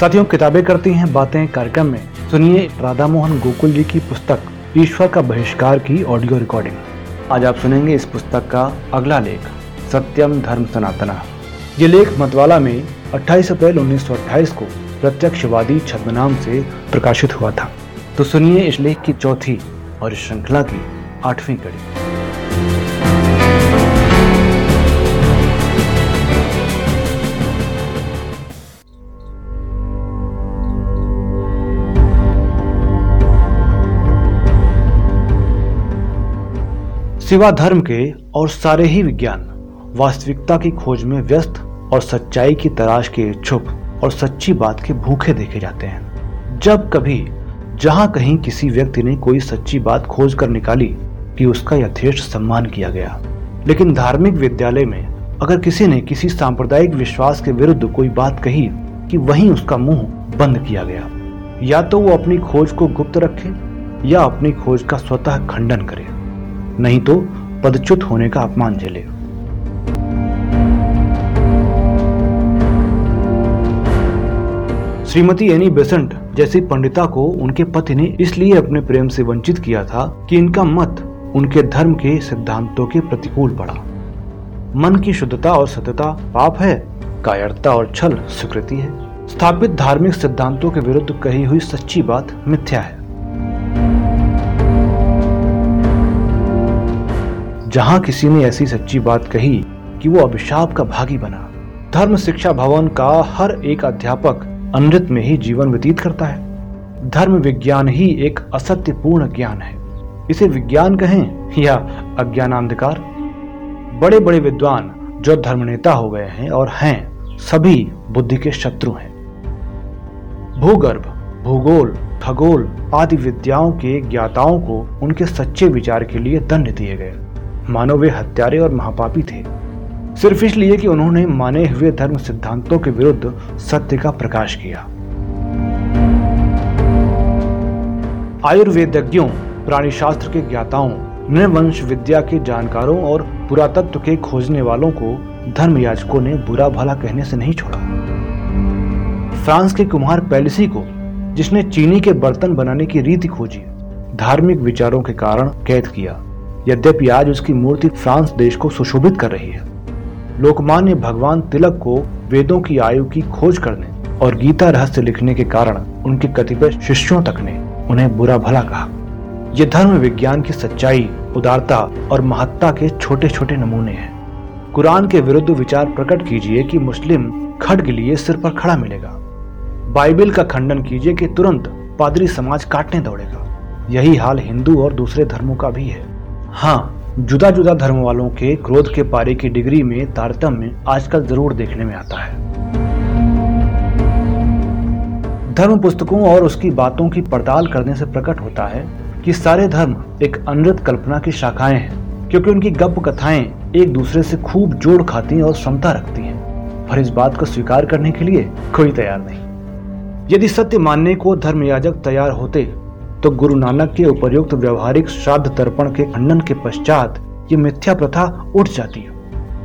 साथियों, किताबें करती हैं, बातें कार्यक्रम में। सुनिए राधा मोहन गोकुल जी की पुस्तक, ईश्वर का बहिष्कार की ऑडियो रिकॉर्डिंग। आज आप सुनेंगे इस पुस्तक का अगला लेख, सत्यम धर्म सनातना। ये लेख मतवाला में 28 अप्रैल 1928 को प्रत्यक्षवादी छद्मनाम से प्रकाशित हुआ था। तो सुनिए इस लेख की चौथी और इस श्रृंखला की आठवीं कड़ी। सिवा धर्म के और सारे ही विज्ञान वास्तविकता की खोज में व्यस्त और सच्चाई की तलाश के इच्छुक और सच्ची बात के भूखे देखे जाते हैं। जब कभी जहाँ कहीं किसी व्यक्ति ने कोई सच्ची बात खोज कर निकाली कि उसका यथेष्ट सम्मान किया गया, लेकिन धार्मिक विद्यालय में अगर किसी ने किसी सांप्रदायिक विश्वास के विरुद्ध कोई बात कही कि वहीं उसका मुँह बंद किया गया, या तो वो अपनी खोज को गुप्त रखे या अपनी खोज का स्वतः खंडन करे। नहीं तो पदच्युत होने का अपमान झेले। श्रीमती एनी बेसेंट जैसी पंडिता को उनके पति ने इसलिए अपने प्रेम से वंचित किया था कि इनका मत उनके धर्म के सिद्धांतों के प्रतिकूल पड़ा। मन की शुद्धता और सत्यता पाप है, कायरता और छल स्वीकृति है। स्थापित धार्मिक सिद्धांतों के विरुद्ध कही हुई सच्ची बात मिथ्या है। जहाँ किसी ने ऐसी सच्ची बात कही कि वो अभिशाप का भागी बना। धर्म शिक्षा भवन का हर एक अध्यापक अमृत में ही जीवन व्यतीत करता है। धर्म विज्ञान ही एक असत्यपूर्ण ज्ञान है। इसे विज्ञान कहें या अज्ञानांधकार बड़े बड़े विद्वान जो धर्म नेता हो गए हैं और हैं, सभी बुद्धि के शत्रु हैं। भूगर्भ, भूगोल, खगोल आदि विद्याओं के ज्ञाताओं को उनके सच्चे विचार के लिए दंड दिए गए। मानो वे हत्यारे और महापापी थे। सिर्फ़ इसलिए कि उन्होंने माने हुए धर्म सिद्धांतों के विरुद्ध सत्य का प्रकाश किया। आयुर्वेदज्ञों प्राणी शास्त्र के ज्ञाताओं, नृवंश विद्या के जानकारों और पुरातत्व के खोजने वालों को धर्म याचकों ने बुरा भला कहने से नहीं छोड़ा। फ्रांस के कुम्हार पैलिसी को, जिसने चीनी के बर्तन बनाने की रीति खोजी, धार्मिक विचारों के कारण कैद किया। यद्यपि आज उसकी मूर्ति फ्रांस देश को सुशोभित कर रही है। लोकमान्य भगवान तिलक को वेदों की आयु की खोज करने और गीता रहस्य लिखने के कारण उनके कतिपय शिष्यों तक ने उन्हें बुरा भला कहा। यह धर्म विज्ञान की सच्चाई, उदारता और महत्ता के छोटे छोटे नमूने हैं। कुरान के विरुद्ध विचार प्रकट कीजिए कि मुस्लिम खड़ के लिए सिर पर खड़ा मिलेगा। बाइबल का खंडन कीजिए कि तुरंत पादरी समाज काटने दौड़ेगा। यही हाल हिंदू और दूसरे धर्मों का भी है। हाँ जुदा जुदा धर्म वालों के क्रोध के पारे की डिग्री में तारतम्य आजकल ज़रूर देखने में आता है। धर्म पुस्तकों और उसकी बातों की पड़ताल करने से प्रकट होता है कि सारे धर्म एक अनृत कल्पना की शाखाएँ हैं, क्योंकि उनकी गप कथाएँ एक दूसरे से खूब जोड़ खाती हैं और क्षमता रखती हैं। पर इस बात को स्वीकार करने के लिए कोई तैयार नहीं। यदि सत्य मानने को धर्म याजक तैयार होते तो गुरु नानक के उपयुक्त व्यवहारिक श्राद्ध तर्पण के खंडन के पश्चात ये मिथ्या प्रथा उठ जाती है।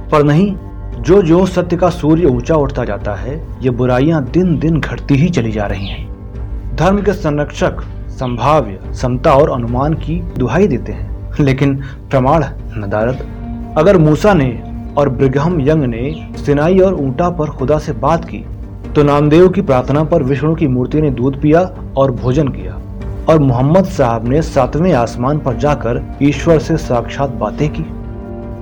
पर नहीं, जो जो सत्य का सूर्य ऊँचा उठता जाता है, ये बुराइयाँ दिन दिन घटती ही चली जा रही हैं। धर्म के संरक्षक, संभाव्य, समता और अनुमान की दुहाई देते हैं। लेकिन प्रमाण नदारत अगर मूसा ने और ब्रिगहम यंग ने सिनाई और ऊंटा पर खुदा से बात की तो नामदेव की प्रार्थना पर विष्णु की मूर्ति ने दूध पिया और भोजन किया। और मोहम्मद साहब ने सातवें आसमान पर जाकर ईश्वर से साक्षात बातें की।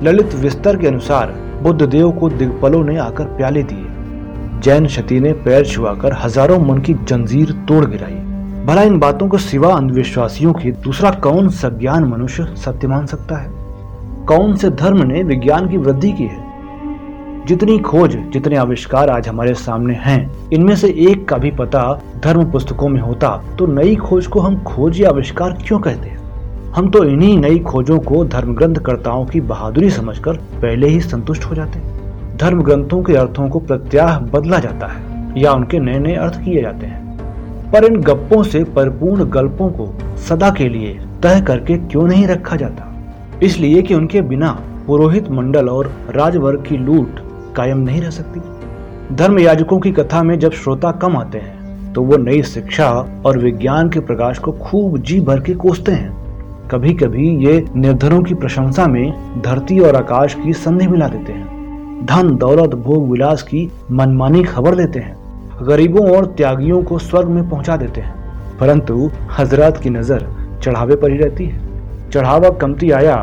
ललित विस्तर के अनुसार बुद्ध देव को दिग्पलों ने आकर प्याले दिए। जैन शती ने पैर छुआकर हज़ारों मन की जंजीर तोड़ गिराई। भला इन बातों को सिवा अंधविश्वासियों की दूसरा कौन सज्ञान मनुष्य सत्य मान सकता है? कौन से धर्म ने विज्ञान की वृद्धि की है? जितनी खोज, जितने आविष्कार आज हमारे सामने हैं, इनमें से एक का भी पता धर्म पुस्तकों में होता तो नई खोज को हम खोज या आविष्कार क्यों कहते हैं? हम तो इन्हीं नई खोजों को धर्म ग्रंथकर्ताओं की बहादुरी समझकर पहले ही संतुष्ट हो जाते हैं। धर्म ग्रंथों के अर्थों को प्रत्याह बदला जाता है, या उनके नए नए अर्थ किए जाते हैं। पर इन गप्पों से परिपूर्ण गल्पों को सदा के लिए तय करके क्यों नहीं रखा जाता? इसलिए कि उनके बिना पुरोहित मंडल और राजवर्ग की लूट कायम नहीं रह सकती। धर्म याजकों की कथा में जब श्रोता कम आते हैं तो वो नई शिक्षा और विज्ञान के प्रकाश को खूब जी भर के कोसते हैं। कभी कभी ये निर्धरों की प्रशंसा में धरती और आकाश की संधि मिला देते हैं। धन, दौलत, भोग, विलास की मनमानी खबर देते हैं। गरीबों और त्यागियों को स्वर्ग में पहुँचा देते हैं। परंतु हज़रत की नज़र चढ़ावे पर ही रहती है। चढ़ावा कमती आया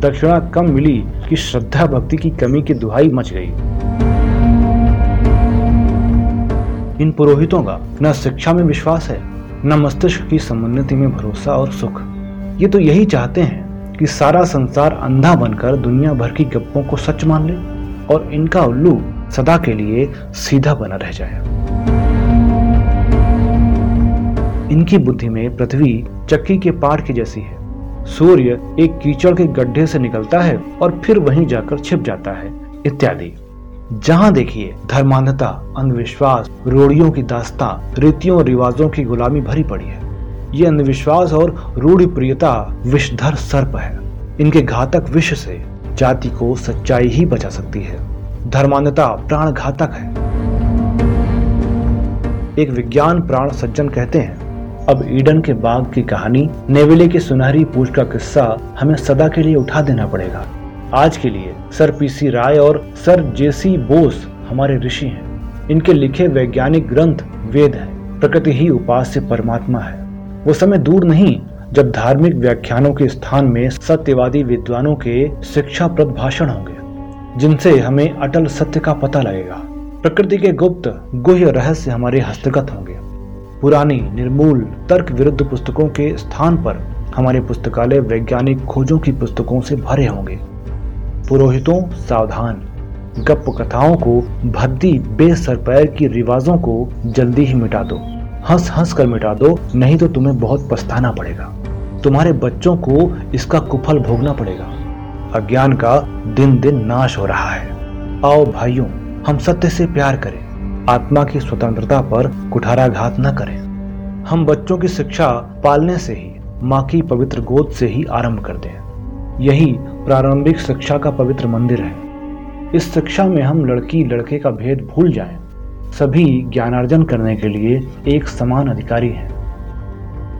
दक्षिणा कम मिली कि श्रद्धा भक्ति की कमी की दुहाई मच गई। इन पुरोहितों का न शिक्षा में विश्वास है, न मस्तिष्क की समुन्नति में भरोसा और सुख। ये तो यही चाहते हैं कि सारा संसार अंधा बनकर दुनिया भर की गप्पों को सच मान ले और इनका उल्लू सदा के लिए सीधा बना रह जाए। इनकी बुद्धि में पृथ्वी चक्की के पार की जैसी है। सूर्य एक कीचड़ के गड्ढे से निकलता है और फिर वहीं जाकर छिप जाता है, इत्यादि। जहाँ देखिए धर्मांधता अंधविश्वास रूढ़ियों की दास्ता, रीतियों रिवाजों की गुलामी भरी पड़ी है। ये अंधविश्वास और रूढ़ी प्रियता विषधर सर्प है। इनके घातक विष से जाति को सच्चाई ही बचा सकती है। धर्मांधता प्राण घातक है। एक विज्ञान प्राण सज्जन कहते हैं अब ईडन के बाग की कहानी, नेविले की सुनहरी पूछ का किस्सा हमें सदा के लिए उठा देना पड़ेगा। आज के लिए सर पीसी राय और सर जेसी बोस हमारे ऋषि हैं। इनके लिखे वैज्ञानिक ग्रंथ वेद हैं, प्रकृति ही उपास्य परमात्मा है। वो समय दूर नहीं, जब धार्मिक व्याख्यानों के स्थान में सत्यवादी विद्वानों के शिक्षाप्रद भाषण होंगे, जिनसे हमें अटल सत्य का पता लगेगा। प्रकृति के गुप्त, गुह्य रहस्य हमारे हस्तगत होंगे। पुरानी, निर्मूल तर्क विरुद्ध पुस्तकों के स्थान पर हमारे पुस्तकालय वैज्ञानिक खोजों की पुस्तकों से भरे होंगे। पुरोहितों, सावधान। गप कथाओं को, भद्दी, बेसर पैर की रिवाजों को जल्दी ही मिटा दो। हंस हंस कर मिटा दो, नहीं तो तुम्हें बहुत पछताना पड़ेगा। तुम्हारे बच्चों को इसका कुफल भोगना पड़ेगा। अज्ञान का दिन दिन नाश हो रहा है। आओ भाइयों, हम सत्य से प्यार करें। आत्मा की स्वतंत्रता पर कुठाराघात न करें। हम बच्चों की शिक्षा पालने से ही, माँ की पवित्र गोद से ही आरंभ कर दें। यही प्रारंभिक शिक्षा का पवित्र मंदिर है। इस शिक्षा में हम लड़की लड़के का भेद भूल जाएँ। सभी ज्ञानार्जन करने के लिए एक समान अधिकारी हैं।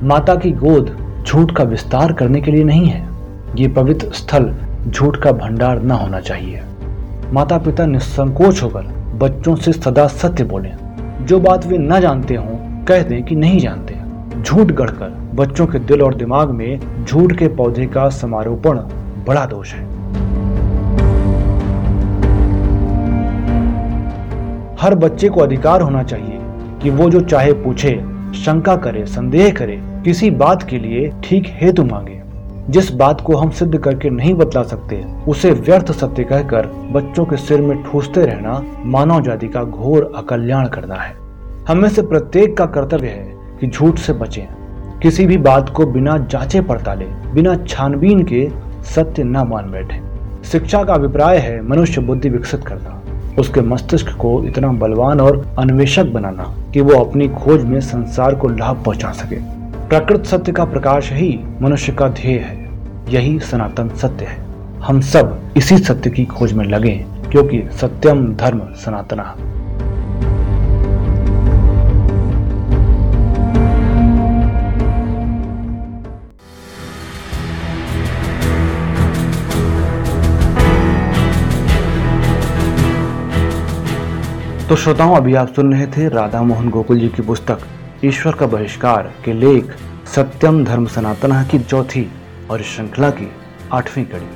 माता की गोद झूठ का विस्तार करने के लिए नहीं है। ये पवित्र स्थल झूठ का भंडार न होना चाहिए। माता पिता निसंकोच होकर बच्चों से सदा सत्य बोले। जो बात वे न जानते हों, कह दें कि नहीं जानते। झूठ गढ़कर बच्चों के दिल और दिमाग में झूठ के पौधे का समारोपण बड़ा दोष है। हर बच्चे को अधिकार होना चाहिए कि वो जो चाहे पूछे, शंका करे, संदेह करे, किसी बात के लिए ठीक हेतु मांगे। जिस बात को हम सिद्ध करके नहीं बतला सकते, उसे व्यर्थ सत्य कहकर बच्चों के सिर में ठूसते रहना मानव जाति का घोर अकल्याण करना है। हमें से प्रत्येक का कर्तव्य है कि झूठ से बचें। किसी भी बात को बिना जांचे पड़ताले बिना छानबीन के सत्य न मान बैठे। शिक्षा का अभिप्राय है मनुष्य बुद्धि विकसित करना, उसके मस्तिष्क को इतना बलवान और अन्वेषक बनाना कि वो अपनी खोज में संसार को लाभ पहुँचा सके। प्रकृत सत्य का प्रकाश ही मनुष्य का ध्येय है। यही सनातन सत्य है। हम सब इसी सत्य की खोज में लगे, क्योंकि सत्यम धर्म सनातना। तो श्रोताओं, अभी आप सुन रहे थे राधा मोहन गोकुल जी की पुस्तक ईश्वर का बहिष्कार के लेख सत्यम धर्म सनातन की चौथी और श्रृंखला की आठवीं कड़ी।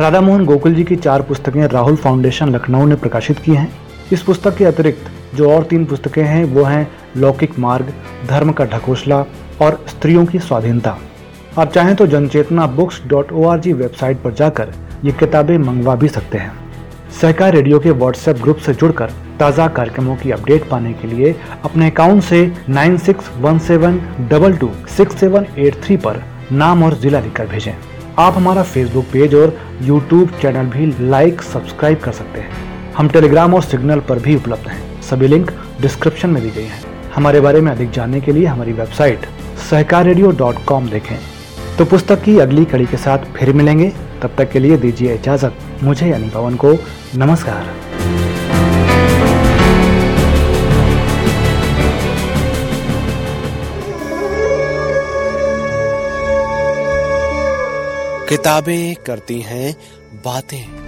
राधा मोहन गोकुल जी की चार पुस्तकें राहुल फाउंडेशन लखनऊ ने प्रकाशित की हैं। इस पुस्तक के अतिरिक्त जो और तीन पुस्तकें हैं, वो हैं लौकिक मार्ग, धर्म का ढकोसला और स्त्रियों की स्वाधीनता। आप चाहें तो जनचेतना बुक्स डॉट ओ वेबसाइट पर जाकर ये किताबें मंगवा भी सकते हैं। सहकार रेडियो के व्हाट्सएप ग्रुप से जुड़कर ताज़ा कार्यक्रमों की अपडेट पाने के लिए अपने अकाउंट से 9617226783 पर नाम और जिला लिखकर भेजें। आप हमारा फेसबुक पेज और यूट्यूब चैनल भी लाइक सब्सक्राइब कर सकते हैं। हम टेलीग्राम और सिग्नल पर भी उपलब्ध हैं। सभी लिंक डिस्क्रिप्शन में दी गई हैं। हमारे बारे में अधिक जानने के लिए हमारी वेबसाइट सहकार देखें। तो पुस्तक की अगली कड़ी के साथ फिर मिलेंगे। तब तक के लिए दीजिए इजाज़त। मुझे यानी पवन को नमस्कार। किताबें करती हैं, बातें।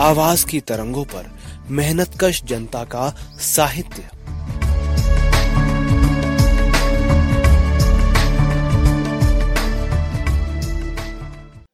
आवाज़ की तरंगों पर मेहनतकश जनता का साहित्य।